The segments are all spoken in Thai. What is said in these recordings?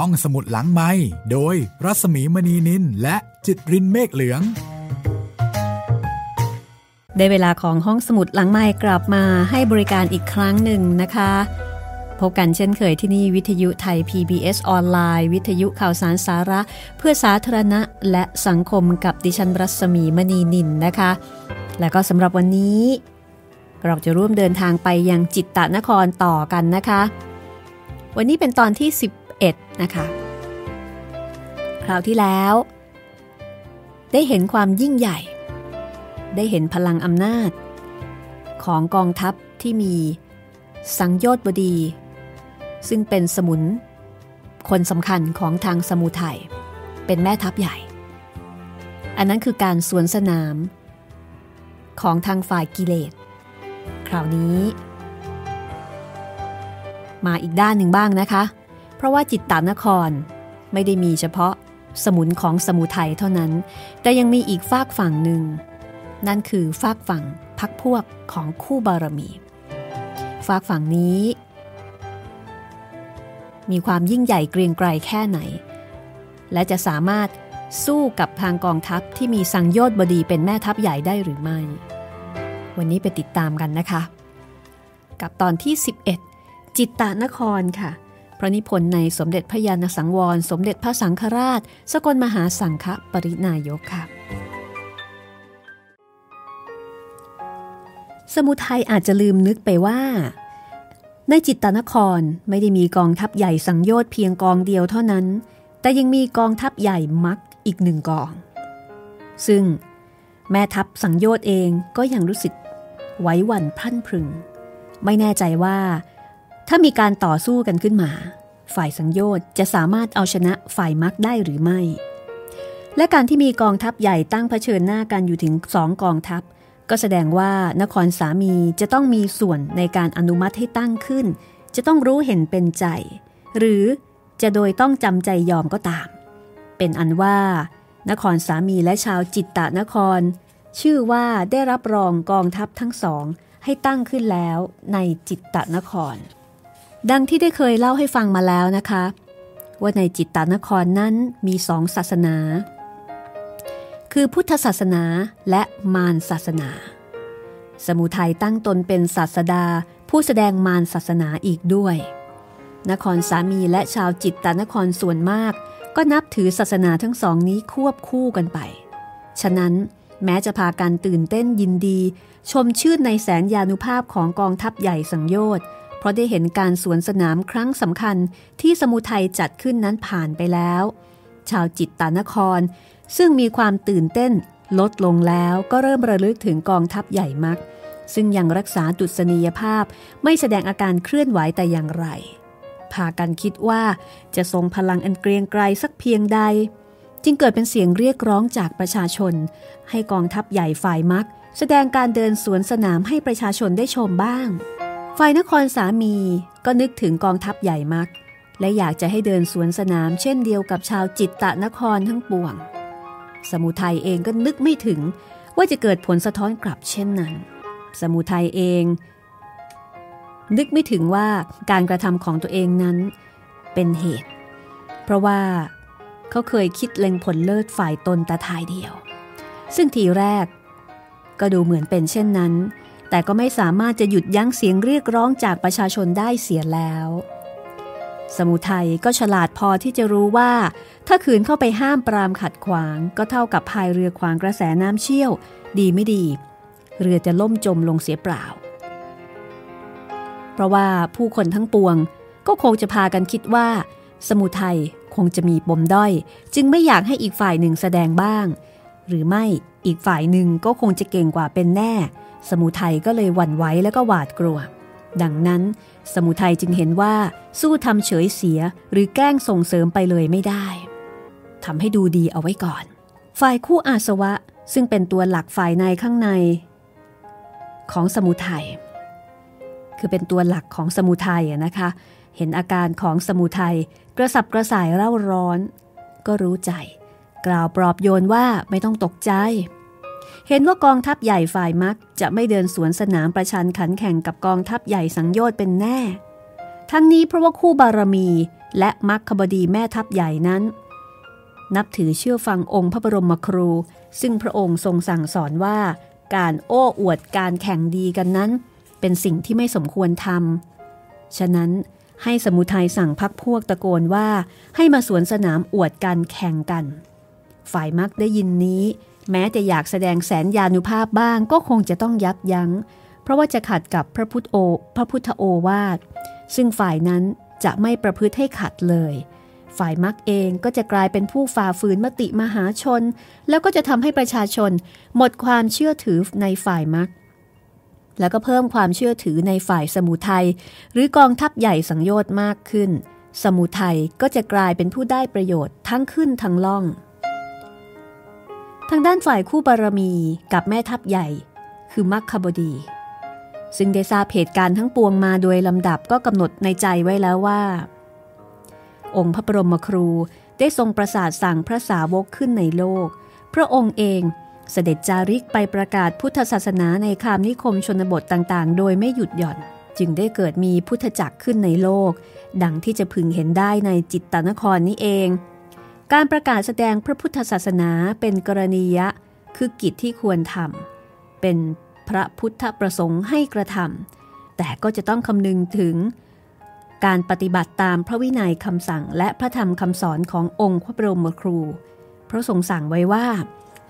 ห้องสมุดหลังไม้โดยรัสมีมณีนินและจิตรินเมฆเหลือง ได้เวลาของห้องสมุดหลังไม้กลับมาให้บริการอีกครั้งหนึ่งนะคะ พบกันเช่นเคยที่นี่วิทยุไทย PBS ออนไลน์ วิทยุข่าวสารสาระ เพื่อสาธารณะและสังคมกับดิฉันรัศมีมณีนินนะคะ และก็สำหรับวันนี้ เราจะร่วมเดินทางไปยังจิตตนครต่อกันนะคะ วันนี้เป็นตอนที่ 11 นะคะ คราวที่แล้ว ได้เห็นความยิ่งใหญ่ ได้เห็นพลังอำนาจ ของกองทัพที่มีสังโยชน์บดี ซึ่งเป็นสมุน คนสำคัญของทางสมุทัยเป็นแม่ทัพใหญ่ อันนั้นคือการสวนสนาม ของทางฝ่ายกิเลส คราวนี้ มาอีกด้านหนึ่งบ้างนะคะ ราะว่าจิตตานครไม่ได้มีเฉพาะสมุนของสมุทัยเท่านั้น แต่ยังมีอีกฝากฝั่งหนึ่ง นั่นคือฝากฝั่งพักพวกของคู่บารมี ฝากฝั่งนี้ มีความยิ่งใหญ่เกรียงไกรแค่ไหน และจะสามารถสู้กับทางกองทัพที่มีสังโยชน์บดีเป็นแม่ทัพใหญ่ได้หรือไม่ วันนี้ไปติดตามกันนะคะ กับตอนที่ 11 จิตตานครค่ะ ระนิพนธ์ในสมเด็จพระยาณสังวร สมเด็จพระสังฆราช สกลมหาสังฆปรินายกค่ะ สมุทัยอาจจะลืมนึกไปว่า ในจิตตานครไม่ได้มีกองทัพใหญ่สังโยชน์เพียงกองเดียวเท่านั้น แต่ยังมีกองทัพใหญ่มักอีกหนึ่งกอง ซึ่งแม่ทัพสังโยชน์เองก็ยังรู้สึกไว้หวั่นพรั่นพรึง ไม่แน่ใจว่า ถ้ามีการต่อสู้กันขึ้นมา ฝ่ายสังโยชน์จะสามารถเอาชนะฝ่ายมักได้หรือไม่ และการที่มีกองทัพใหญ่ตั้งเผชิญหน้ากันอยู่ถึงสองกองทัพ ก็แสดงว่านครสามีจะต้องมีส่วนในการอนุมัติให้ตั้งขึ้น จะต้องรู้เห็นเป็นใจ หรือจะโดยต้องจำใจยอมก็ตาม เป็นอันว่า นครสามีและชาวจิตตะนคร ชื่อว่าได้รับรองกองทัพทั้งสองให้ตั้งขึ้นแล้วในจิตตะนคร ดังที่ได้เคยเล่าให้ฟังมาแล้วนะคะ ว่าในจิตตานครนั้นมีสองศาสนา คือพุทธศาสนาและมารศาสนา สมุทัยตั้งตนเป็นศาสดาผู้แสดงมารศาสนาอีกด้วย นครสามีและชาวจิตตานครส่วนมาก ก็นับถือศาสนาทั้งสองนี้ควบคู่กันไป ฉะนั้นแม้จะพากันตื่นเต้นยินดี ชมชื่นในแสนยานุภาพของกองทัพใหญ่สังโยชน์ ราะได้เห็นการสวนสนามครั้งสำคัญที่สมุทัยจัดขึ้นนั้นผ่านไปแล้ว ชาวจิตตานคร ซึ่งมีความตื่นเต้นลดลงแล้วก็เริ่มระลึกถึงกองทัพใหญ่มัก ซึ่งยังรักษาดุษณียภาพไม่แสดงอาการเคลื่อนไหวแต่อย่างไร พากันคิดว่าจะทรงพลังอันเกรียงไกรสักเพียงใด จึงเกิดเป็นเสียงเรียกร้องจากประชาชน ให้กองทัพใหญ่ฝ่ายมัก แสดงการเดินสวนสนามให้ประชาชนได้ชมบ้าง ฝ่ายนครสามีก็นึกถึงกองทัพใหญ่มัก และอยากจะให้เดินสวนสนามเช่นเดียวกับชาวจิตตะนครทั้งปวง สมุทัยเองก็นึกไม่ถึงว่าจะเกิดผลสะท้อนกลับเช่นนั้น สมุทัยเอง นึกไม่ถึงว่าการกระทำของตัวเองนั้นเป็นเหตุ เพราะว่าเขาเคยคิดเล็งผลเลิศฝ่ายตนแต่ทายเดียว ซึ่งทีแรกก็ดูเหมือนเป็นเช่นนั้น แต่ก็ไม่สามารถจะหยุดยั้งเสียงเรียกร้องจากประชาชนได้เสียแล้ว สมุทัยก็ฉลาดพอที่จะรู้ว่า ถ้าขืนเข้าไปห้ามปรามขัดขวาง ก็เท่ากับพายเรือขวางกระแสน้ำเชี่ยว ดีไม่ดี เรือจะล่มจมลงเสียเปล่า เพราะว่าผู้คนทั้งปวงก็คงจะพากันคิดว่า สมุทัยคงจะมีปมด้อย จึงไม่อยากให้อีกฝ่ายหนึ่งแสดงบ้าง หรือไม่อีกฝ่ายหนึ่งก็คงจะเก่งกว่าเป็นแน่ สมุทัยก็เลยหวั่นไหวแล้วก็หวาดกลัว ดังนั้น สมุทัยจึงเห็นว่าสู้ทำเฉยเสียหรือแกล้งส่งเสริมไปเลยไม่ได้ทำให้ดูดีเอาไว้ก่อน ฝ่ายคู่อาสวะซึ่งเป็นตัวหลักฝ่ายในข้างใน ของสมุทัยคือเป็นตัวหลักของสมุทัยนะคะ เห็นอาการของสมุทัยกระสับกระส่ายเร่าร้อน ก็รู้ใจ กล่าวปลอบโยนว่าไม่ต้องตกใจ เห็นว่ากองทัพใหญ่ฝ่ายมักจะไม่เดินสวนสนามประชันขันแข่งกับกองทัพใหญ่สังโยชน์เป็นแน่ ทั้งนี้เพราะว่าคู่บารมีและมัคคบดีแม่ทัพใหญ่นั้น นับถือเชื่อฟังองค์พระบรมครู ซึ่งพระองค์ทรงสั่งสอนว่า การโอ้อวดการแข่งดีกันนั้น เป็นสิ่งที่ไม่สมควรทำฉะนั้นให้สมุทัยสั่งพักพวกตะโกนว่าให้มาสวนสนามอวดการแข่งกัน ฝ่ายมักได้ยินนี้ แม้แต่อยากแสดงแสนยานุภาพบ้างก็คงจะต้องยับยัง้ง เพราะว่าจะขัดกับพระพุทธโอพระพุทธโอวาท ซึ่งฝ่ายนั้นจะไม่ประพฤติให้ขัดเลย ฝ่ายมักเองก็จะกลายเป็นผู้ฝ่าฝืนมติมหาชน แล้วก็จะทำให้ประชาชน หมดความเชื่อถือในฝ่ายมัก แล้วก็เพิ่มความเชื่อถือในฝ่ายสมุทัยหรือกองทัพใหญ่สังโยชน์มากขึ้น สมุทัยก็จะกลายเป็นผู้ได้ประโยชน์ทั้งขึ้นทั้งล่อง ทางด้านฝ่ายคู่บารมีกับแม่ทัพใหญ่ คือมัคคบดี ซึ่งได้ทราบเหตุการณ์ทั้งปวงมาโดยลำดับก็กำหนดในใจไว้แล้วว่า องค์พระบรมครูได้ทรงประสาทสั่งพระสาวกขึ้นในโลก พระองค์เองเสด็จจาริกไปประกาศพุทธศาสนาในคามนิคมชนบทต่างๆ โดยไม่หยุดหย่อน จึงได้เกิดมีพุทธจักรขึ้นในโลก ดังที่จะพึงเห็นได้ในจิตตนครนี้เอง การประกาศแสดงพระพุทธศาสนาเป็นกรณียะ คือกิจที่ควรทำเป็นพระพุทธประสงค์ให้กระทำแต่ก็จะต้องคำนึงถึง การปฏิบัติตามพระวินัยคำสั่งและพระธรรมคำสอนขององค์พระบรมครู พระทรงสั่งไว้ว่า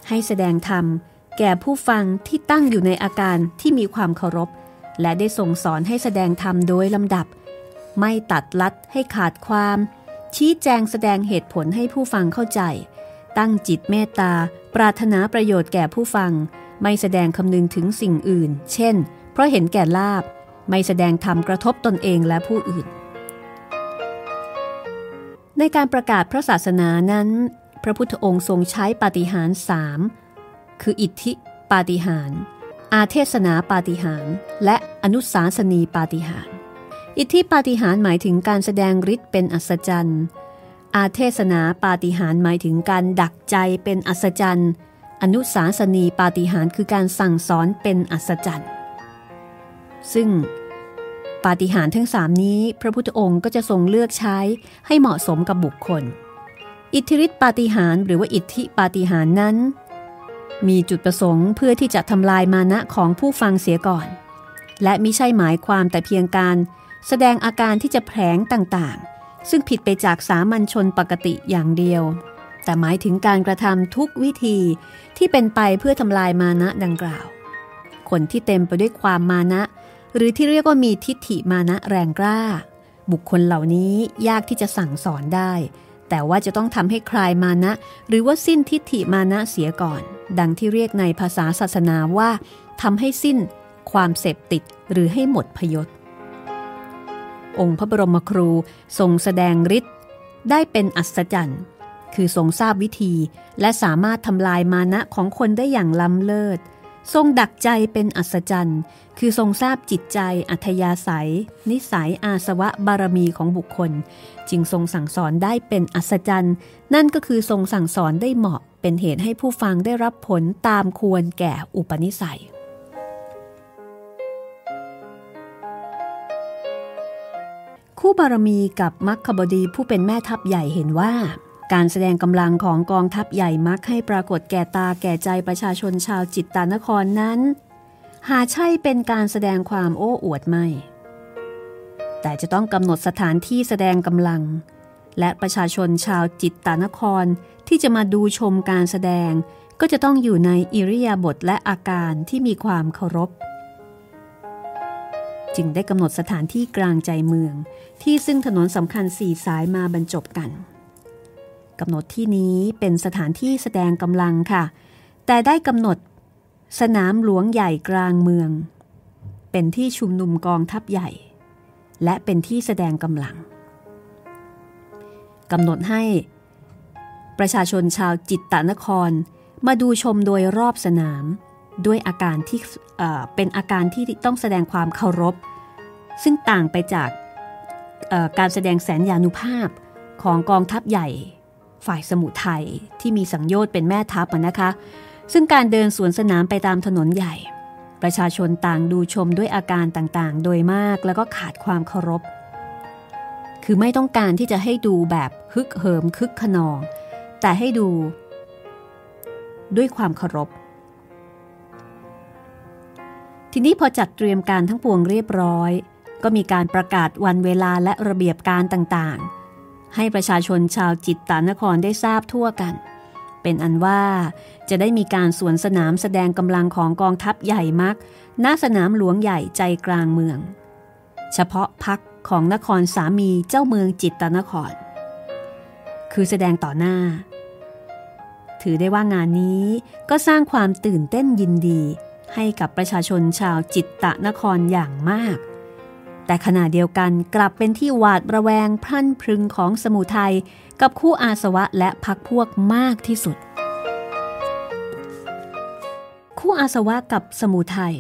ให้แสดงธรรมแก่ผู้ฟังที่ตั้งอยู่ในอาการที่มีความเคารพ และได้ส่งสอนให้แสดงธรรมโดยลำดับ ไม่ตัดลัดให้ขาดความ ชี้แจงแสดงเหตุผลให้ผู้ฟังเข้าใจ ตั้งจิตเมตตา ปรารถนาประโยชน์แก่ผู้ฟัง ไม่แสดงคำนึงถึงสิ่งอื่น เช่น เพราะเห็นแก่ลาบ ไม่แสดงธรรมกระทบตนเองและผู้อื่น ในการประกาศพระศาสนานั้น พระพุทธองค์ทรงใช้ปาฏิหาริย์สามคืออิทธิปาฏิหาริย์อาเทศนาปาฏิหาริย์และอนุสาสนีปาฏิหาริย์ อิทธิปาฏิหาริย์หมายถึงการแสดงฤทธิ์เป็นอัศจรรย์ อาเทศนาปาฏิหาริย์หมายถึงการดักใจเป็นอัศจรรย์ อนุสาสนีปาฏิหาริย์คือการสั่งสอนเป็นอัศจรรย์ ซึ่งปาฏิหาริย์ทั้งสามนี้ พระพุทธองค์ก็จะทรงเลือกใช้ให้เหมาะสมกับบุคคล อิทธิฤทธิปาฏิหาริย์หรือว่าอิทธิปาฏิหาริย์นั้น มีจุดประสงค์เพื่อที่จะทำลายมานะของผู้ฟังเสียก่อน และมิใช่หมายความแต่เพียงการ แสดงอาการที่จะแผลงต่างๆ ซึ่งผิดไปจากสามัญชนปกติอย่างเดียว แต่หมายถึงการกระทำทุกวิธีที่เป็นไปเพื่อทำลายมานะดังกล่าว คนที่เต็มไปด้วยความมานะ หรือที่เรียกว่ามีทิฏฐิมานะแรงกล้า บุคคลเหล่านี้ยากที่จะสั่งสอนได้ แต่ว่าจะต้องทำให้คลายมานะ หรือว่าสิ้นทิฏฐิมานะเสียก่อน ดังที่เรียกในภาษาศาสนาว่าทำให้สิ้นความเสพติดหรือให้หมดพยศ องค์พระบรมครูทรงแสดงฤทธิ์ได้เป็นอัศจรรย์ คือทรงทราบวิธีและสามารถทำลายมานะของคนได้อย่างล้ำเลิศ ทรงดักใจเป็นอัศจรรย์ คือทรงทราบจิตใจอัธยาศัย นิสัยอาสวะบารมีของบุคคล จึงทรงสั่งสอนได้เป็นอัศจรรย์ นั่นก็คือทรงสั่งสอนได้เหมาะเป็นเหตุให้ผู้ฟังได้รับผลตามควรแก่อุปนิสัย คู่บารมีกับมัคคบดีผู้เป็นแม่ทัพใหญ่เห็นว่า การแสดงกำลังของกองทัพใหญ่มักให้ปรากฏแก่ตาแก่ใจประชาชนชาวจิตตานครนั้น หาใช่เป็นการแสดงความโอ้อวดไม่ แต่จะต้องกำหนดสถานที่แสดงกำลัง และประชาชนชาวจิตตานครที่จะมาดูชมการแสดงก็จะต้องอยู่ในอิริยาบถและอาการที่มีความเคารพ จึงได้กำหนดสถานที่กลางใจเมือง ที่ซึ่งถนนสำคัญสี่สายมาบรรจบกันกำหนดที่นี้เป็นสถานที่แสดงกำลังค่ะ แต่ได้กำหนดสนามหลวงใหญ่กลางเมือง เป็นที่ชุมนุมกองทัพใหญ่ และเป็นที่แสดงกำลังกำหนดให้ ประชาชนชาวจิตตนครมาดูชมโดยรอบสนาม ด้วยอาการที่เป็นอาการที่ต้องแสดงความเคารพ ซึ่งต่างไปจากการแสดงแสนยานุภาพของกองทัพใหญ่ฝ่ายสมุทัยที่มีสังโยชน์เป็นแม่ทัพนะคะ ซึ่งการเดินสวนสนามไปตามถนนใหญ่ ประชาชนต่างดูชมด้วยอาการต่างๆ โดยมากแล้วก็ขาดความเคารพ คือไม่ต้องการที่จะให้ดูแบบฮึกเหิมคึกขนอง แต่ให้ดู ด้วยความเคารพ ทีนี้พอจัดเตรียมการทั้งปวงเรียบร้อย ก็มีการประกาศวันเวลาและระเบียบการต่างๆ ให้ประชาชนชาวจิตตานครได้ทราบทั่วกัน เป็นอันว่าจะได้มีการสวนสนามแสดงกำลังของกองทัพใหญ่มักณสนามหลวงใหญ่ใจกลางเมือง เฉพาะพักของนครสามีเจ้าเมืองจิตตนคร คือแสดงต่อหน้า ถือได้ว่างานนี้ก็สร้างความตื่นเต้นยินดี ให้กับประชาชนชาวจิตตะนครอย่างมาก แต่ขณะเดียวกันกลับเป็นที่หวาดระแวงพรั่นพรึงของสมุทัยกับคู่อาสวะและพักพวกมากที่สุด คู่อาสวะกับสมุทัย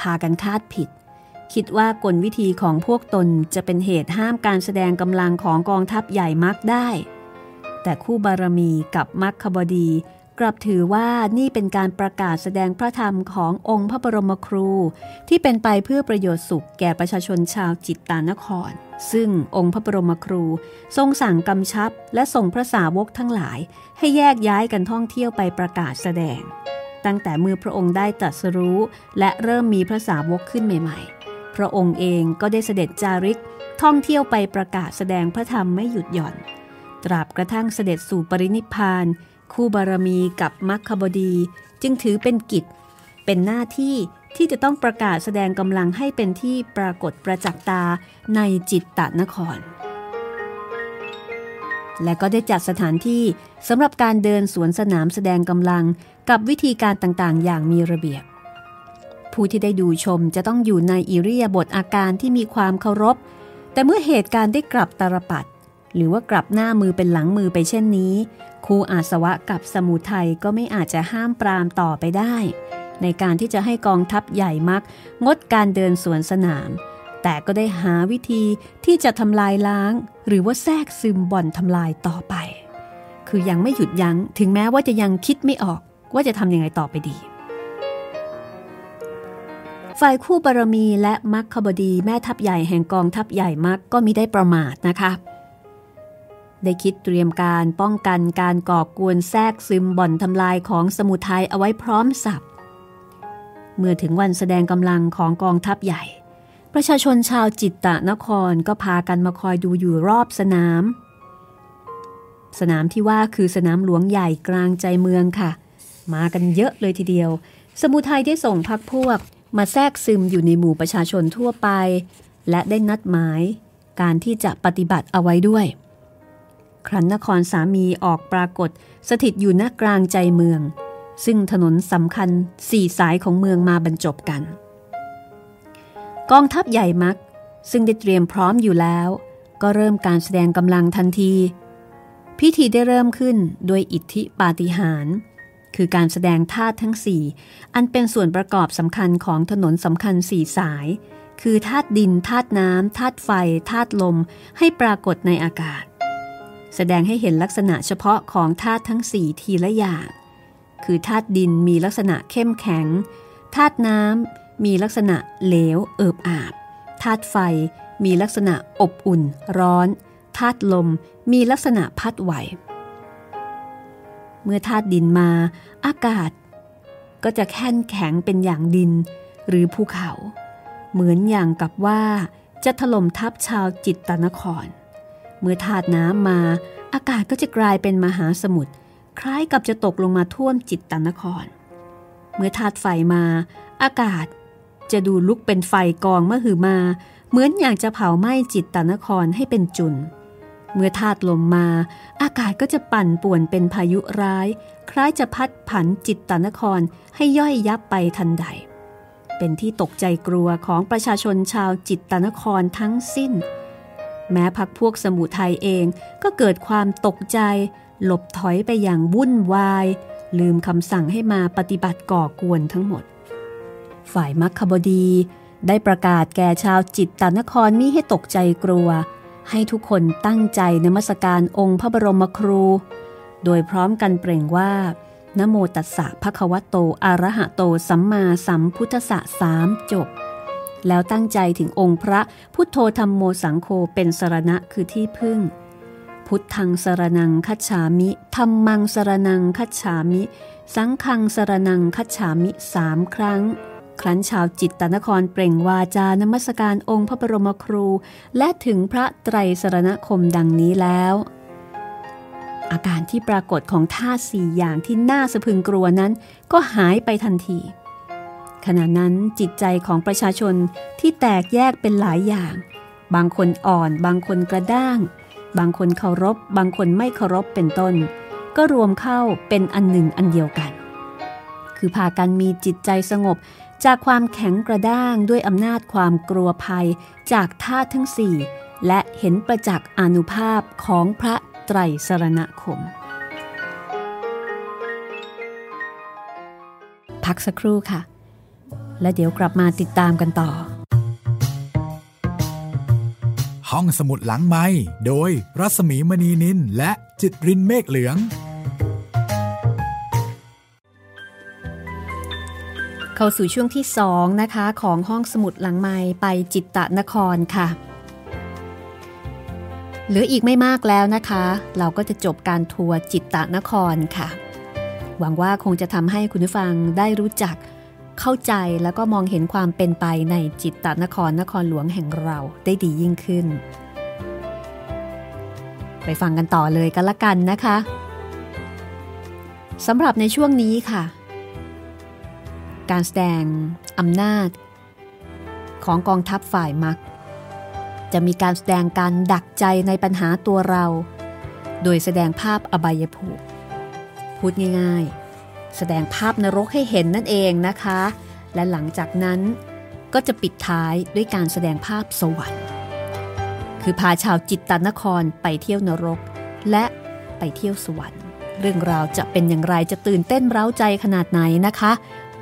พากันคาดผิด คิดว่ากลวิธีของพวกตนจะเป็นเหตุห้ามการแสดงกำลังของกองทัพใหญ่มักได้ แต่คู่บารมีกับมักคบดี กลับถือว่านี่เป็นการประกาศแสดงพระธรรมขององค์พระบรมครู ที่เป็นไปเพื่อประโยชน์สุขแก่ประชาชนชาวจิตตานคร ซึ่งองค์พระบรมครู ทรงสั่งกำชับ และส่งพระสาวกทั้งหลาย ให้แยกย้ายกันท่องเที่ยวไปประกาศแสดง ตั้งแต่เมื่อพระองค์ได้ตรัสรู้ และเริ่มมีพระสาวกขึ้นใหม่ ๆ พระองค์เองก็ได้เสด็จจาริกท่องเที่ยวไปประกาศแสดงพระธรรมไม่หยุดหย่อน ตราบกระทั่งเสด็จสู่ปรินิพาน คู่บารมีกับมัคคบดีจึงถือเป็นกิจ เป็นหน้าที่ที่จะต้องประกาศแสดงกำลังให้เป็นที่ปรากฏประจักษ์ตาในจิตตนคร และก็ได้จัดสถานที่สำหรับการเดินสวนสนามแสดงกำลังกับวิธีการต่างๆ อย่างมีระเบียบ ผู้ที่ได้ดูชมจะต้องอยู่ในอิริยาบถอาการที่มีความเคารพ แต่เมื่อเหตุการณ์ได้กลับตารปัด หรือว่ากลับหน้ามือเป็นหลังมือไปเช่นนี้ครูอาสวะกับสมุทัยก็ไม่อาจจะห้ามปรามต่อไปได้ ในการที่จะให้กองทัพใหญ่มัก งดการเดินสวนสนาม แต่ก็ได้หาวิธีที่จะทำลายล้าง หรือว่าแทรกซึมบ่อนทำลายต่อไป คือยังไม่หยุดยัง้งถึงแม้ว่าจะยังคิดไม่ออกว่าจะทำยังไงต่อไปดีฝ่ายคู่บารมีและมัคคบดีแม่ทัพใหญ่แห่งกองทัพใหญ่มักก็มิได้ประมาทนะคะ ได้คิดเตรียมการป้องกันการก่อกวนแทรกซึมบ่อนทำลายของสมุทัยเอาไว้พร้อมสับเมื่อถึงวันแสดงกำลังของกองทัพใหญ่ ประชาชนชาวจิตตะนครก็พากันมาคอยดูอยู่รอบสนาม สนามที่ว่าคือสนามหลวงใหญ่กลางใจเมืองค่ะ มากันเยอะเลยทีเดียว สมุทัยได้ส่งพักพวก มาแทรกซึมอยู่ในหมู่ประชาชนทั่วไป และได้นัดหมาย การที่จะปฏิบัติเอาไว้ด้วย ครั้นนครสามีออกปรากฏสถิตอยู่ณกลางใจเมือง ซึ่งถนนสำคัญสี่สายของเมืองมาบรรจบกัน กองทัพใหญ่มัก ซึ่งได้เตรียมพร้อมอยู่แล้ว ก็เริ่มการแสดงกำลังทันที พิธีได้เริ่มขึ้นโดยอิทธิปาฏิหาริย์คือการแสดงธาทั้ง4อันเป็นส่วนประกอบสำคัญของถนนสำคัญสี่สาย คือธาตุดินธาตุน้ำธาตุไฟธาตุลมให้ปรากฏในอากาศ แสดงให้เห็นลักษณะเฉพาะของธาตุทั้งสี่ทีละอย่าง คือธาตุดินมีลักษณะเข้มแข็ง ธาตุน้ำมีลักษณะเหลวเอิบอาบ ธาตุไฟมีลักษณะอบอุ่นร้อน ธาตุลมมีลักษณะพัดไหว เมื่อธาตุดินมา อากาศ ก็จะแข็งแข็งเป็นอย่างดิน หรือภูเขา เหมือนอย่างกับว่าจะถล่มทับชาวจิตตนคร เมื่อธาตุน้ำมา อากาศก็จะกลายเป็นมหาสมุทรคล้ายกับจะตกลงมาท่วมจิตตนคร เมื่อธาตุไฟมา อากาศจะดูลุกเป็นไฟกองมหือมา เหมือนอย่างจะเผาไหม้จิตตนครให้เป็นจุน เมื่อธาตุลมมา อากาศก็จะปั่นป่วนเป็นพายุร้าย คล้ายจะพัดผันจิตตนครให้ย่อยยับไปทันใด เป็นที่ตกใจกลัวของประชาชนชาวจิตตนครทั้งสิ้น แม้พักพวกสมุทัยเองก็เกิดความตกใจ หลบถอยไปอย่างวุ่นวาย ลืมคำสั่งให้มาปฏิบัติก่อกวนทั้งหมด ฝ่ายมัคคบดี ได้ประกาศแก่ชาวจิตตนครมิให้ตกใจกลัว ให้ทุกคนตั้งใจนมัสการองค์พระบรมครู โดยพร้อมกันเปล่งว่านโมตัสสะภะคะวะโต อะระหะโต สัมมาสัมพุทธะสามจบ แล้วตั้งใจถึงองค์พระพุทโธธรรมโมสังโฆเป็นสรณะคือที่พึ่ง พุทธังสรนังคัจฉามิธรรมังสรนังคัจฉามิ สังฆังสรนังคัจฉามิสามครั้ง ครั้นชาวจิตตนครเปล่งวาจานมัสการองค์พระบรมครู และถึงพระไตรสรณคมดังนี้แล้วอาการที่ปรากฏของท่าสี่อย่างที่น่าสะพึงกลัวนั้น ก็หายไปทันที ขณะนั้นจิตใจของประชาชนที่แตกแยกเป็นหลายอย่าง บางคนอ่อน บางคนกระด้าง บางคนเคารพ บางคนไม่เคารพเป็นต้น ก็รวมเข้าเป็นอันหนึ่งอันเดียวกัน คือพากันมีจิตใจสงบจากความแข็งกระด้างด้วยอำนาจความกลัวภัยจากธาตุทั้งสี่ และเห็นประจักษ์อนุภาพของพระไตรสรณคม พักสักครู่ค่ะ และเดี๋ยวกลับมาติดตามกันต่อ ห้องสมุดหลังไม้โดยรัสมีมณีนินและจิตรินเมฆเหลือง เข้าสู่ช่วงที่สองนะคะของห้องสมุดหลังไม้ไปจิตตะนครค่ะ เหลืออีกไม่มากแล้วนะคะ เราก็จะจบการทัวร์จิตตะนครค่ะ หวังว่าคงจะทำให้คุณผู้ฟังได้รู้จัก เข้าใจแล้วก็มองเห็นความเป็นไปในจิตตนครนครหลวงแห่งเราได้ดียิ่งขึ้น ไปฟังกันต่อเลยกันละกันนะคะสำหรับในช่วงนี้ค่ะ การแสดงอำนาจ ของกองทัพฝ่ายมัก จะมีการแสดงการดักใจในปัญหาตัวเรา โดยแสดงภาพอบายภูพูดง่าย แสดงภาพนรกให้เห็นนั่นเองนะคะ และหลังจากนั้นก็จะปิดท้ายด้วยการแสดงภาพสวรรค์ คือพาชาวจิตตนครไปเที่ยวนรก และไปเที่ยวสวรรค์ เรื่องราวจะเป็นอย่างไรจะตื่นเต้นเร้าใจขนาดไหนนะคะ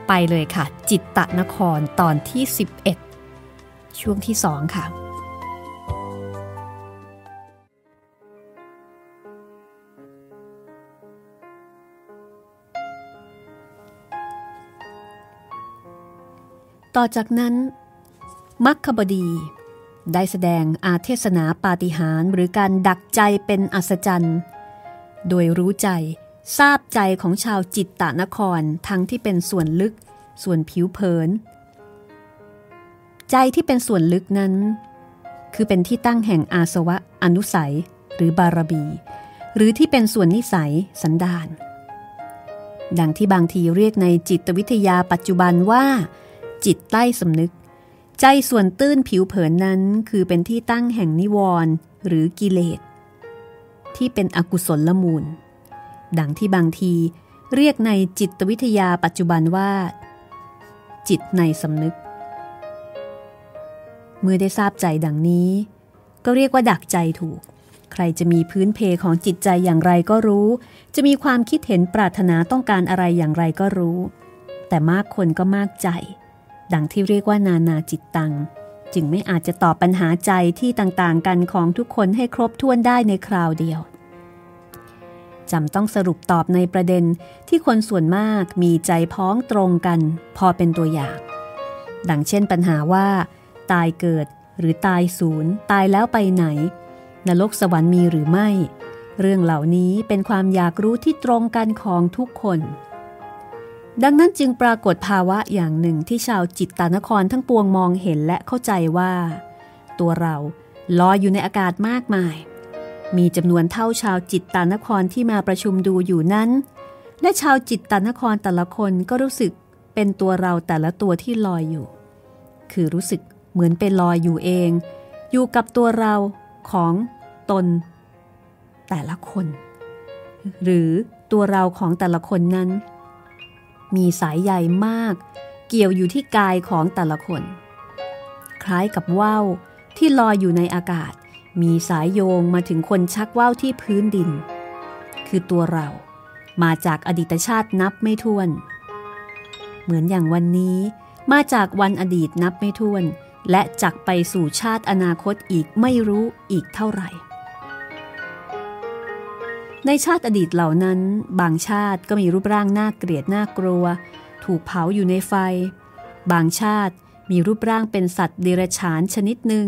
ไปเลยค่ะ จิตตนครตอนที่ 11 ช่วงที่ 2 ค่ะ ต่อจากนั้น มัคคบดี ได้แสดงอาเทศนาปาฏิหาริย์หรือการดักใจเป็นอัศจรรย์ โดยรู้ใจทราบใจของชาวจิตตานครทั้งที่เป็นส่วนลึก ส่วนผิวเผิน ใจที่เป็นส่วนลึกนั้น คือเป็นที่ตั้งแห่งอาสวะอนุสัยหรือบารบี หรือที่เป็นส่วนนิสัยสันดานดังที่บางทีเรียกในจิตวิทยาปัจจุบันว่า จิตใต้สำนึก ใจส่วนตื้นผิวเผินนั้นคือเป็นที่ตั้งแห่งนิวรณ์หรือกิเลส ที่เป็นอกุศลละมูล ดังที่บางทีเรียกในจิตวิทยาปัจจุบันว่า จิตในสำนึก เมื่อได้ทราบใจดังนี้ ก็เรียกว่าดักใจถูก ใครจะมีพื้นเพของจิตใจอย่างไรก็รู้ จะมีความคิดเห็นปรารถนาต้องการอะไรอย่างไรก็รู้ แต่มากคนก็มากใจ ดังที่เรียกว่านานาจิตตัง จึงไม่อาจจะตอบปัญหาใจที่ต่างๆ กันของทุกคนให้ครบถ้วนได้ในคราวเดียวจำต้องสรุปตอบในประเด็นที่คนส่วนมากมีใจพ้องตรงกันพอเป็นตัวอย่าง ดังเช่นปัญหาว่า ตายเกิดหรือตายศูนย์ ตายแล้วไปไหน นรกสวรรค์มีหรือไม่ เรื่องเหล่านี้เป็นความอยากรู้ที่ตรงกันของทุกคน ดังนั้นจึงปรากฏภาวะอย่างหนึ่งที่ชาวจิตตานครทั้งปวงมองเห็นและเข้าใจว่า ตัวเราลอยอยู่ในอากาศมากมาย มีจำนวนเท่าชาวจิตตานครที่มาประชุมดูอยู่นั้น และชาวจิตตานครแต่ละคนก็รู้สึกเป็นตัวเราแต่ละตัวที่ลอยอยู่ คือรู้สึกเหมือนเป็นลอยอยู่เอง อยู่กับตัวเราของตน แต่ละคน หรือตัวเราของแต่ละคนนั้น มีสายใยมาก เกี่ยวอยู่ที่กายของแต่ละคน คล้ายกับว่าวที่ลอยอยู่ในอากาศ มีสายโยงมาถึงคนชักว่าวที่พื้นดิน คือตัวเรามาจากอดีตชาตินับไม่ถ้วน เหมือนอย่างวันนี้มาจากวันอดีตนับไม่ถ้วน และจักไปสู่ชาติอนาคตอีกไม่รู้อีกเท่าไหร่ ในชาติอดีตเหล่านั้น บางชาติก็มีรูปร่างน่าเกลียดน่ากลัว ถูกเผาอยู่ในไฟ บางชาติมีรูปร่างเป็นสัตว์เดรัจฉานชนิดหนึ่ง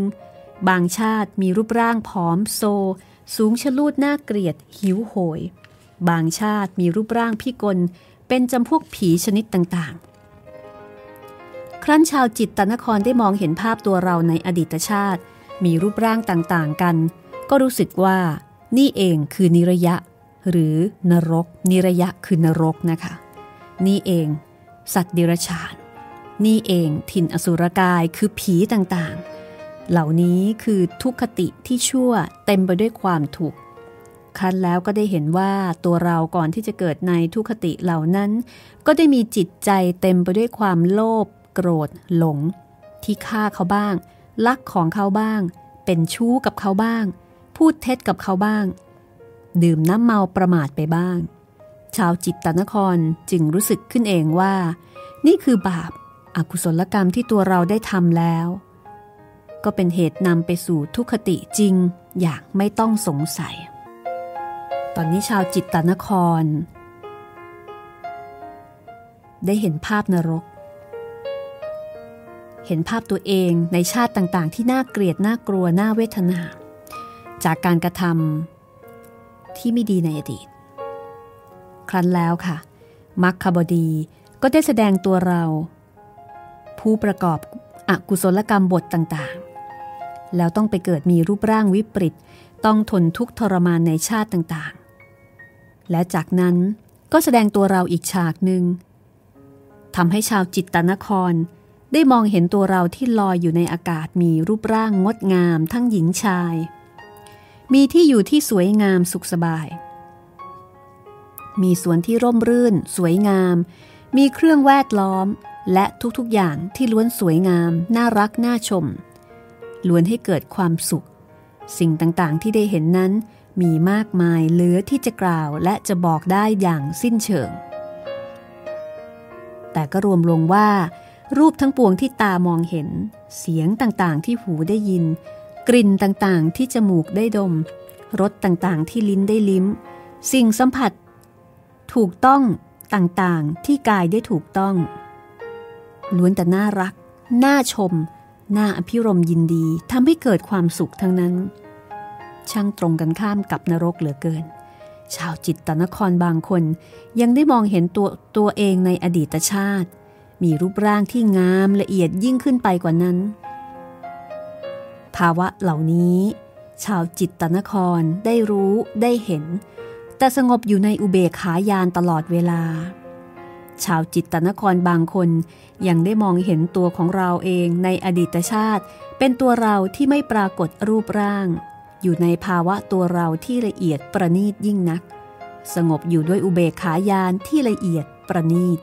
บางชาติมีรูปร่างผอมโซ สูงชะลูดน่าเกลียด หิวโหย บางชาติมีรูปร่างพิกล เป็นจำพวกผีชนิดต่างๆ ครั้นชาวจิตตนครได้มองเห็นภาพตัวเราในอดีตชาติ มีรูปร่างต่างๆกัน ก็รู้สึกว่านี่เองคือนิระยะ หรือนรก นิระยะคือนรกนะคะ นี่เอง สัตว์เดรัจฉาน นี่เองถิ่นอสุรกายคือผีต่างๆ เหล่านี้คือทุกขติที่ชั่วเต็มไปด้วยความถูกคันแล้วก็ได้เห็นว่าตัวเราก่อนที่จะเกิดในทุกขติเหล่านั้น ก็ได้มีจิตใจเต็มไปด้วยความโลภโกรธหลง ที่ฆ่าเขาบ้าง ลักของเขาบ้าง เป็นชู้กับเขาบ้าง พูดเท็จกับเขาบ้าง ดื่มน้ำเมาประมาทไปบ้าง ชาวจิตตนครจึงรู้สึกขึ้นเองว่า นี่คือบาปอากุศลกรรมที่ตัวเราได้ทำแล้ว ก็เป็นเหตุนำไปสู่ทุกขติจริงอย่างไม่ต้องสงสัย ตอนนี้ชาวจิตตนคร ได้เห็นภาพนรก เห็นภาพตัวเองในชาติต่างๆ ที่น่าเกลียดน่ากลัวน่าเวทนา จากการกระทำ ที่ไม่ดีในอดีต ครั้นแล้วค่ะ มัคคบดีก็ได้แสดงตัวเรา ผู้ประกอบอกุศลกรรมบทต่างๆ แล้วต้องไปเกิดมีรูปร่างวิปริตต้องทนทุกทรมานในชาติต่างๆ และจากนั้นก็แสดงตัวเราอีกฉากหนึ่งทำให้ชาวจิตตนคร ได้มองเห็นตัวเราที่ลอยอยู่ในอากาศมีรูปร่างงดงามทั้งหญิงชาย มีที่อยู่ที่สวยงามสุขสบาย มีสวนที่ร่มรื่น สวยงาม มีเครื่องแวดล้อม และทุกๆอย่างที่ล้วนสวยงาม น่ารัก น่าชม ล้วนให้เกิดความสุข สิ่งต่างๆ ที่ได้เห็นนั้น มีมากมายเหลือที่จะกล่าวและจะบอกได้อย่างสิ้นเชิง แต่ก็รวมลงว่า รูปทั้งปวงที่ตามองเห็น เสียงต่างๆ ที่หูได้ยิน กลิ่นต่างๆ ที่จมูกได้ดม รสต่างๆ ที่ลิ้นได้ลิ้ม สิ่งสัมผัส ถูกต้องต่างๆ ที่กายได้ถูกต้อง ล้วนแต่น่ารัก น่าชม น่าอภิรมยินดีทำให้เกิดความสุขทั้งนั้น ช่างตรงกันข้ามกับนรกเหลือเกิน ชาวจิตตนครบางคน ยังได้มองเห็นตัวตัวเองในอดีตชาติ มีรูปร่างที่งามละเอียดยิ่งขึ้นไปกว่านั้น ภาวะเหล่านี้ ชาวจิตตนครได้รู้ได้เห็น แต่สงบอยู่ในอุเบกขายานตลอดเวลา ชาวจิตตนครบางคนยังได้มองเห็นตัวของเราเองในอดีตชาติ เป็นตัวเราที่ไม่ปรากฏรูปร่าง อยู่ในภาวะตัวเราที่ละเอียดประณีตยิ่งนัก สงบอยู่ด้วยอุเบกขายานที่ละเอียดประณีต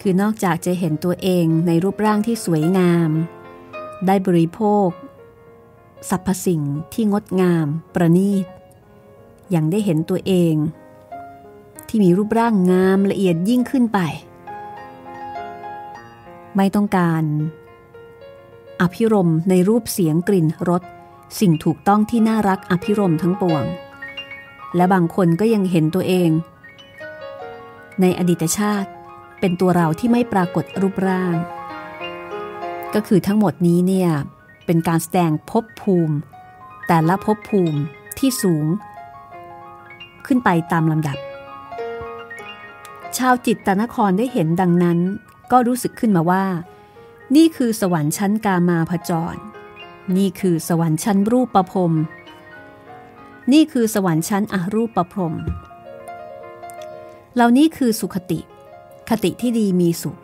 คือนอกจากจะเห็นตัวเองในรูปร่างที่สวยงาม ได้บริโภคสรรพสิ่งที่งดงามประณีตยังได้เห็นตัวเอง ที่มีรูปร่างงามละเอียดยิ่งขึ้นไป ไม่ต้องการ อภิรมในรูปเสียงกลิ่นรสสิ่งถูกต้องที่น่ารักอภิรมทั้งปวง และบางคนก็ยังเห็นตัวเอง ในอดีตชาติเป็นตัวเราที่ไม่ปรากฏรูปร่าง ก็คือทั้งหมดนี้เนี่ยเป็นการแสดงภพภูมิ แต่ละภพภูมิที่สูง ขึ้นไปตามลำดับ ชาวจิตตนครได้เห็นดังนั้น ก็รู้สึกขึ้นมาว่า นี่คือสวรรค์ชั้นกามาพจร นี่คือสวรรค์ชั้นรูปประพรมนี่คือสวรรค์ชั้นอรูปประพรมเหล่านี้คือสุขติ คติที่ดีมีสุข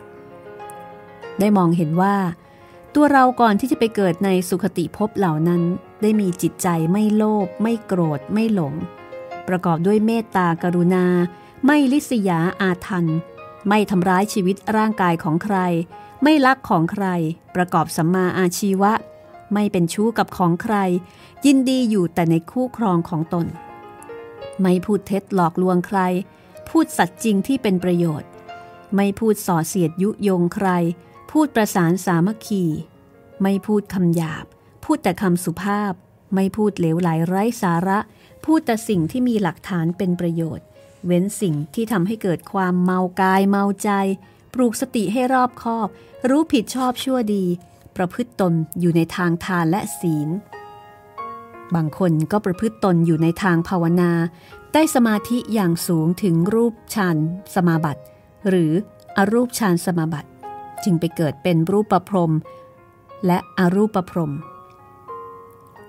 ได้มองเห็นว่า ตัวเราก่อนที่จะไปเกิดในสุขติภพเหล่านั้นได้มีจิตใจไม่โลภไม่โกรธไม่หลง ประกอบด้วยเมตตากรุณา ไม่ลิษยาอาทันไม่ทำร้ายชีวิตร่างกายของใคร ไม่ลักของใคร ประกอบสัมมาอาชีวะ ไม่เป็นชู้กับของใคร ยินดีอยู่แต่ในคู่ครองของตน ไม่พูดเท็จหลอกลวงใคร พูดสัตย์จริงที่เป็นประโยชน์ ไม่พูดส่อเสียดยุยงใคร พูดประสานสามัคคี ไม่พูดคำหยาบ พูดแต่คำสุภาพ ไม่พูดเหลวไหลไร้สาระ พูดแต่สิ่งที่มีหลักฐานเป็นประโยชน์ เว้นสิ่งที่ทำให้เกิดความเมากายเมาใจ ปลูกสติให้รอบคอบ รู้ผิดชอบชั่วดี ประพฤติตนอยู่ในทางทานและศีล บางคนก็ประพฤติตนอยู่ในทางภาวนา ได้สมาธิอย่างสูงถึงรูปฌานสมาบัติ หรืออรูปฌานสมาบัติ จึงไปเกิดเป็นรูปประพรมและอรูปประพรม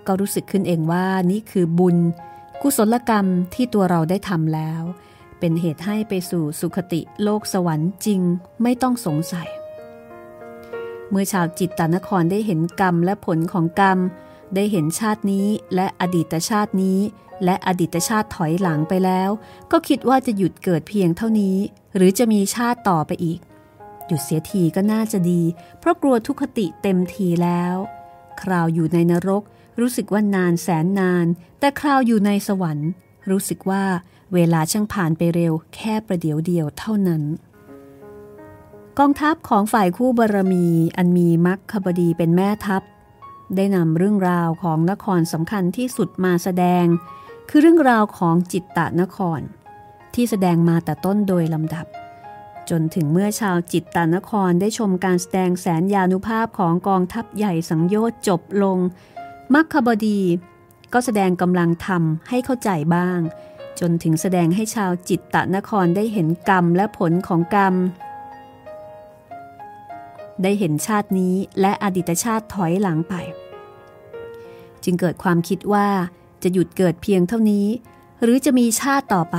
ก็รู้สึกขึ้นเองว่านี่คือบุญ กุศลกรรมที่ตัวเราได้ทำแล้ว เป็นเหตุให้ไปสู่สุคติโลกสวรรค์จริงไม่ต้องสงสัย เมื่อชาวจิตตานครได้เห็นกรรมและผลของกรรม ได้เห็นชาตินี้และอดีตชาตินี้ และอดีตชาติถอยหลังไปแล้ว ก็คิดว่าจะหยุดเกิดเพียงเท่านี้ หรือจะมีชาติต่อไปอีก หยุดเสียทีก็น่าจะดี เพราะกลัวทุกขติเต็มทีแล้ว คราวอยู่ในนรก รู้สึกว่านานแสนนาน แต่คราวอยู่ในสวรรค์ รู้สึกว่าเวลาช่างผ่านไปเร็ว แค่ประเดี๋ยวเดียวเท่านั้นกองทัพของฝ่ายคู่บารมีอันมีมัคคบดีเป็นแม่ทัพ ได้นำเรื่องราวของนครสำคัญที่สุดมาแสดง คือเรื่องราวของจิตตะนคร ที่แสดงมาแต่ต้นโดยลำดับ จนถึงเมื่อชาวจิตตานครได้ชมการแสดงแสนยานุภาพของกองทัพใหญ่สังโยชน์จบลง มัคคบดี ก็แสดงกำลังทำให้เข้าใจบ้าง จนถึงแสดงให้ชาวจิตตะนครได้เห็นกรรมและผลของกรรม ได้เห็นชาตินี้และอดีตชาติถอยหลังไป จึงเกิดความคิดว่าจะหยุดเกิดเพียงเท่านี้ หรือจะมีชาติต่อไป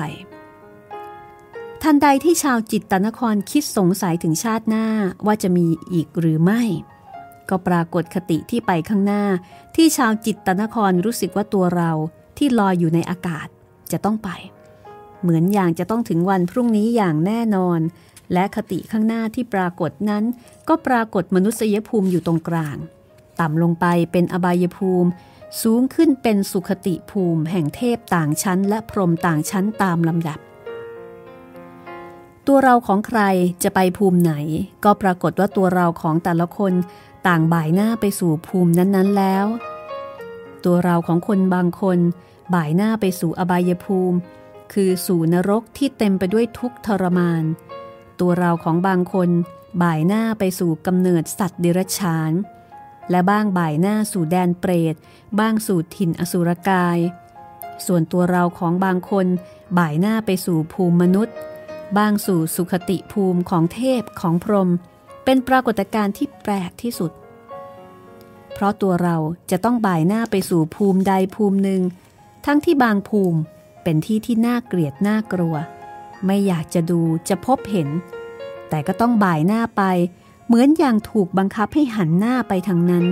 ทันใดที่ชาวจิตตนครคิดสงสัยถึงชาติหน้าว่าจะมีอีกหรือไม่ ก็ปรากฏคติที่ไปข้างหน้า ที่ชาวจิตตนครรู้สึกว่าตัวเราที่ลอยอยู่ในอากาศจะต้องไป เหมือนอย่างจะต้องถึงวันพรุ่งนี้อย่างแน่นอน และคติข้างหน้าที่ปรากฏนั้น ก็ปรากฏมนุษยภูมิอยู่ตรงกลาง ต่ำลงไปเป็นอบายภูมิ สูงขึ้นเป็นสุขติภูมิ แห่งเทพต่างชั้น และพรหมต่างชั้นตามลำดับ ตัวเราของใครจะไปภูมิไหน ก็ปรากฏว่าตัวเราของแต่ละคนต่างบ่ายหน้าไปสู่ภูมินั้นๆแล้ว ตัวเราของคนบางคน บ่ายหน้าไปสู่อบายภูมิ คือสู่นรกที่เต็มไปด้วยทุกทรมาน ตัวเราของบางคน บ่ายหน้าไปสู่กำเนิดสัตว์เดรัจฉาน และบ้างบ่ายหน้าสู่แดนเปรต บ้างสู่ถิ่นอสุรกาย ส่วนตัวเราของบางคน บ่ายหน้าไปสู่ภูมิมนุษย์ บ้างสู่สุขติภูมิของเทพของพรหมเป็นปรากฏการณ์ที่แปลกที่สุด เพราะตัวเราจะต้องบ่ายหน้าไปสู่ภูมิใดภูมิหนึ่ง ทั้งที่บางภูมิเป็นที่ที่น่าเกลียดน่ากลัว ไม่อยากจะดูจะพบเห็น แต่ก็ต้องบ่ายหน้าไป เหมือนอย่างถูกบังคับให้หันหน้าไปทางนั้น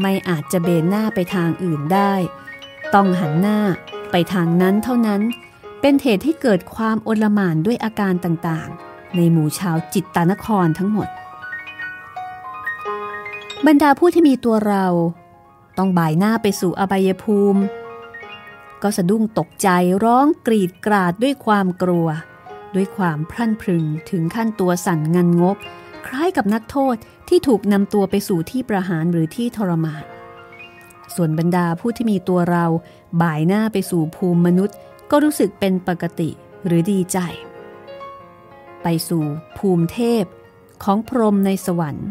ไม่อาจจะเบนหน้าไปทางอื่นได้ ต้องหันหน้าไปทางนั้นเท่านั้น เป็นเหตุให้เกิดความโอลหม่านด้วยอาการต่างๆ ในหมู่ชาวจิตตานครทั้งหมด บรรดาผู้ที่มีตัวเราต้องบ่ายหน้าไปสู่อบายภูมิ ก็สะดุ้งตกใจร้องกรีดกราดด้วยความกลัว ด้วยความพรั่นพรึงถึงขั้นตัวสั่นงันงก คล้ายกับนักโทษที่ถูกนำตัวไปสู่ที่ประหารหรือที่ทรมานส่วนบรรดาผู้ที่มีตัวเราบ่ายหน้าไปสู่ภูมิมนุษย์ ก็รู้สึกเป็นปกติหรือดีใจ ไปสู่ภูมิเทพของพรหมในสวรรค์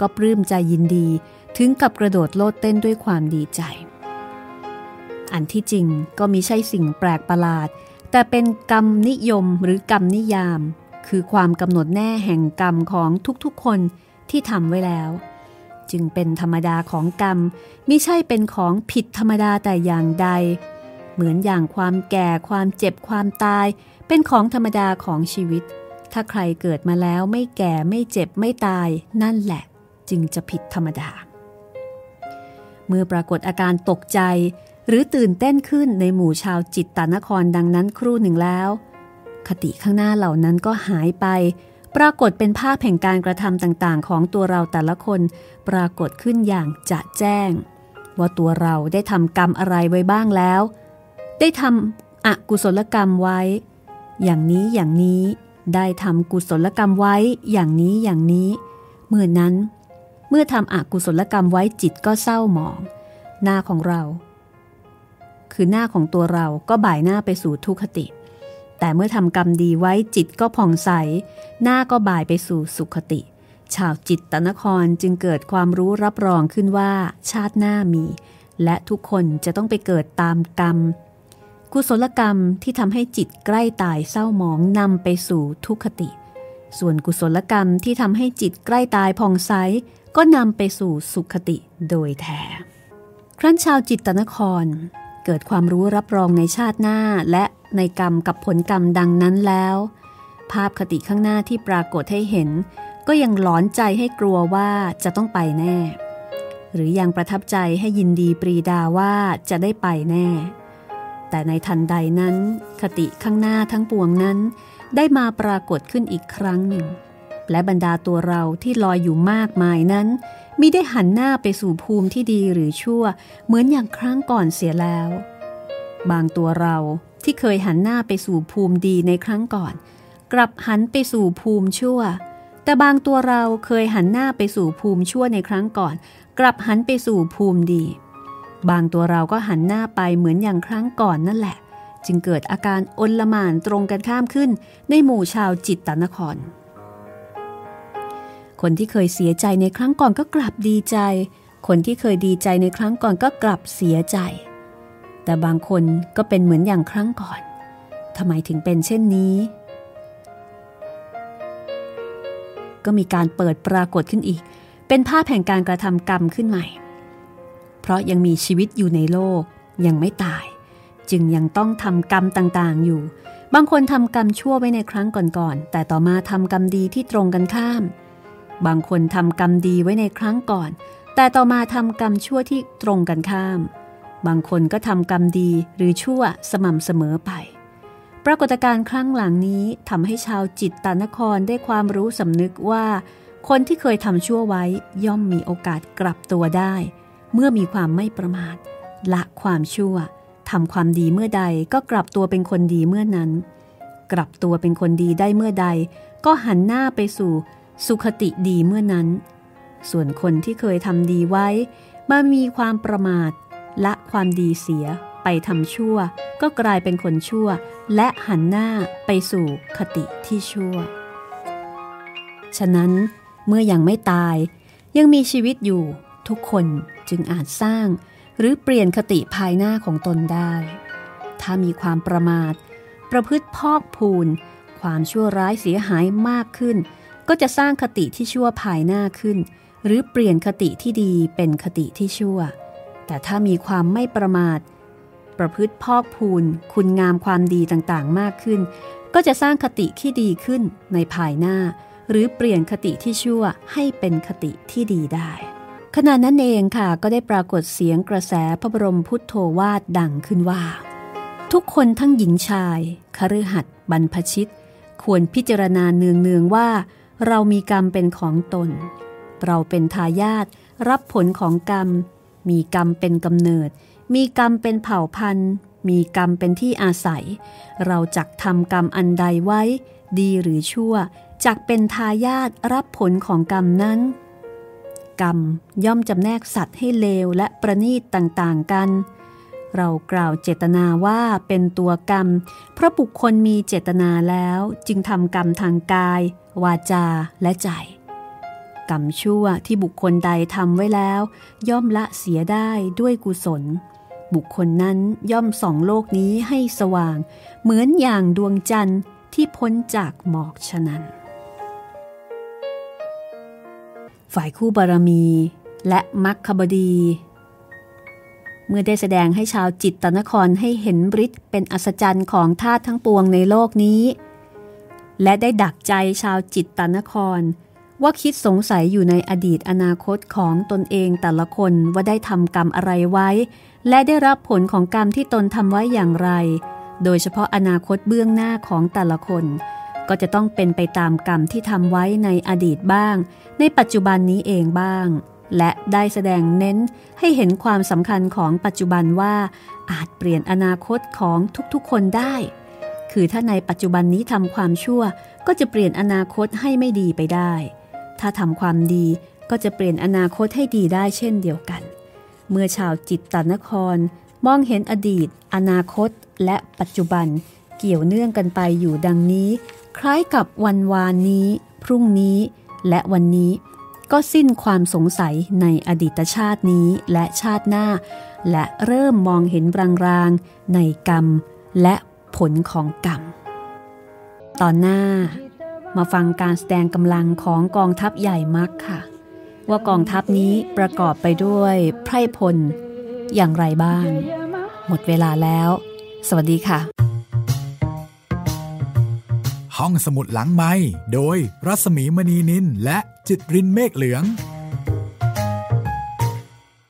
ก็ปลื้มใจยินดีถึงกับกระโดดโลดเต้นด้วยความดีใจ อันที่จริงก็มีใช่สิ่งแปลกประหลาด แต่เป็นกรรมนิยมหรือกรรมนิยาม คือความกำหนดแน่แห่งกรรมของทุกๆคนที่ทำไว้แล้ว จึงเป็นธรรมดาของกรรมม่ใช่เป็นของผิดธรรมดาแต่อย่างใด เหมือนอย่างความแก่ความเจ็บความตาย เป็นของธรรมดาของชีวิต ถ้าใครเกิดมาแล้วไม่แก่ไม่เจ็บไม่ตายนั่นแหละจึงจะผิดธรรมดา เมื่อปรากฏอาการตกใจ หรือตื่นเต้นขึ้นในหมู่ชาวจิตตานครดังนั้นครู่หนึ่งแล้ว คติข้างหน้าเหล่านั้นก็หายไป ปรากฏเป็นภาพแห่งการกระทำต่างๆ ของตัวเราแต่ละคน ปรากฏขึ้นอย่างจะแจ้ง ว่าตัวเราได้ทำกรรมอะไรไว้บ้างแล้ว ได้ทำอกุศลกรรมไว้ อย่างนี้อย่างนี้ได้ทำกุศลกรรมไว้อย่างนี้อย่างนี้ เมื่อนั้น เมื่อทำอกุศลกรรมไว้จิตก็เศร้าหมอง หน้าของเรา คือหน้าของตัวเราก็บ่ายหน้าไปสู่ทุคติ แต่เมื่อทำกรรมดีไว้จิตก็ผ่องใส หน้าก็บ่ายไปสู่สุขติ ชาวจิตตนครจึงเกิดความรู้รับรองขึ้นว่าชาติหน้ามี และทุกคนจะต้องไปเกิดตามกรรม กุศลกรรมที่ทำให้จิตใกล้ตายเศร้าหมองนำไปสู่ทุกขติ ส่วนกุศลกรรมที่ทำให้จิตใกล้ตายผ่องใสก็นำไปสู่สุขติโดยแท้ครั้นชาวจิตตนคร เกิดความรู้รับรองในชาติหน้าและในกรรมกับผลกรรมดังนั้นแล้ว ภาพคติข้างหน้าที่ปรากฏให้เห็น ก็ยังหลอนใจให้กลัวว่าจะต้องไปแน่ หรือยังประทับใจให้ยินดีปรีดาว่าจะได้ไปแน่ แต่ในทันใดนั้น คติข้างหน้าทั้งปวงนั้น ได้มาปรากฏขึ้นอีกครั้งหนึ่ง และบรรดาตัวเราที่ลอยอยู่มากมายนั้นมิได้หันหน้าไปสู่ภูมิที่ดีหรือชั่ว เหมือนอย่างครั้งก่อนเสียแล้ว บางตัวเราที่เคยหันหน้าไปสู่ภูมิดีในครั้งก่อน กลับหันไปสู่ภูมิชั่ว แต่บางตัวเราเคยหันหน้าไปสู่ภูมิชั่วในครั้งก่อน กลับหันไปสู่ภูมิดี บางตัวเราก็หันหน้าไปเหมือนอย่างครั้งก่อนนั่นแหละ จึงเกิดอาการอนละมานตรงกันข้ามขึ้นในหมู่ชาวจิตตนคร คนที่เคยเสียใจในครั้งก่อนก็กลับดีใจ คนที่เคยดีใจในครั้งก่อนก็กลับเสียใจ แต่บางคนก็เป็นเหมือนอย่างครั้งก่อนทำไมถึงเป็นเช่นนี้ ก็มีการเปิดปรากฏขึ้นอีก เป็นภาพแห่งการกระทำกรรมขึ้นใหม่ เพราะยังมีชีวิตอยู่ในโลกยังไม่ตาย จึงยังต้องทำกรรมต่างๆอยู่ บางคนทำกรรมชั่วไว้ในครั้งก่อนๆแต่ต่อมาทำกรรมดีที่ตรงกันข้าม บางคนทำกรรมดีไว้ในครั้งก่อน แต่ต่อมาทำกรรมชั่วที่ตรงกันข้าม บางคนก็ทำกรรมดีหรือชั่วสม่ำเสมอไป ปรากฏการณ์ครั้งหลังนี้ทำให้ชาวจิตตานครได้ความรู้สำนึกว่าคนที่เคยทำชั่วไว้ย่อมมีโอกาสกลับตัวได้ เมื่อมีความไม่ประมาท ละความชั่วทำความดีเมื่อใดก็กลับตัวเป็นคนดีเมื่อนั้น กลับตัวเป็นคนดีได้เมื่อใด ก็หันหน้าไปสู่สุขติดีเมื่อนั้น ส่วนคนที่เคยทำดีไว้ มามีความประมาท ละความดีเสียไปทำชั่ว ก็กลายเป็นคนชั่ว และหันหน้าไปสู่คติที่ชั่ว ฉะนั้นเมื่อยังไม่ตายยังมีชีวิตอยู่ ทุกคนจึงอาจสร้าง หรือเปลี่ยนคติภายหน้าของตนได้ ถ้ามีความประมาท ประพฤติพอกพูน ความชั่วร้ายเสียหายมากขึ้น ก็จะสร้างคติที่ชั่วภายหน้าขึ้น หรือเปลี่ยนคติที่ดีเป็นคติที่ชั่ว แต่ถ้ามีความไม่ประมาท ประพฤติพอกพูน คุณงามความดีต่างๆ มากขึ้น ก็จะสร้างคติที่ดีขึ้นในภายหน้า หรือเปลี่ยนคติที่ชั่วให้เป็นคติที่ดีได้ ขณะนั้นเองค่ะก็ได้ปรากฏเสียงกระแสพระบรมพุทโธวาดดังขึ้นว่า ทุกคนทั้งหญิงชายคฤหัสถ์บรรพชิต ควรพิจารณาเนืองๆว่า เรามีกรรมเป็นของตน เราเป็นทายาทรับผลของกรรม มีกรรมเป็นกำเนิด มีกรรมเป็นเผ่าพันธุ์ มีกรรมเป็นที่อาศัย เราจักทำกรรมอันใดไว้ ดีหรือชั่วจักเป็นทายาทรับผลของกรรมนั้น กรรมย่อมจำแนกสัตว์ให้เลวและประณีตต่างๆกัน เรากล่าวเจตนาว่าเป็นตัวกรรม เพราะบุคคลมีเจตนาแล้วจึงทำกรรมทางกาย วาจาและใจ กรรมชั่วที่บุคคลใดทำไว้แล้ว ย่อมละเสียได้ด้วยกุศล บุคคลนั้นย่อมส่องโลกนี้ให้สว่าง เหมือนอย่างดวงจันทร์ที่พ้นจากหมอกฉะนั้น ฝ่ายคู่บารมี และมัคคบดี เมื่อได้แสดงให้ชาวจิตตนครให้เห็นฤทธิ์เป็นอัศจรรย์ของธาตุทั้งปวงในโลกนี้ และได้ดักใจชาวจิตตนคร ว่าคิดสงสัยอยู่ในอดีตอนาคตของตนเองแต่ละคนว่าได้ทำกรรมอะไรไว้ และได้รับผลของกรรมที่ตนทำไว้อย่างไร โดยเฉพาะอนาคตเบื้องหน้าของแต่ละคน ก็จะต้องเป็นไปตามกรรมที่ทำไว้ในอดีตบ้าง ในปัจจุบันนี้เองบ้าง และได้แสดงเน้นให้เห็นความสำคัญของปัจจุบันว่า อาจเปลี่ยนอนาคตของทุกๆคนได้ คือถ้าในปัจจุบันนี้ทำความชั่ว ก็จะเปลี่ยนอนาคตให้ไม่ดีไปได้ ถ้าทำความดีก็จะเปลี่ยนอนาคตให้ดีได้เช่นเดียวกัน เมื่อชาวจิตตนคร มองเห็นอดีต อนาคต และปัจจุบันเกี่ยวเนื่องกันไปอยู่ดังนี้ คล้ายกับวันวานนี้ พรุ่งนี้และวันนี้ ก็สิ้นความสงสัยในอดีตชาตินี้และชาติหน้า และเริ่มมองเห็นรางๆในกรรม และผลของกรรม ตอนหน้า มาฟังการแสดงกำลังของกองทัพใหญ่มักค่ะ ว่ากองทัพนี้ประกอบไปด้วยไพรพลอย่างไรบ้าง หมดเวลาแล้ว สวัสดีค่ะ ห้องสมุดหลังไม้โดยรัสมีมณีนินและจิตรินเมฆเหลือง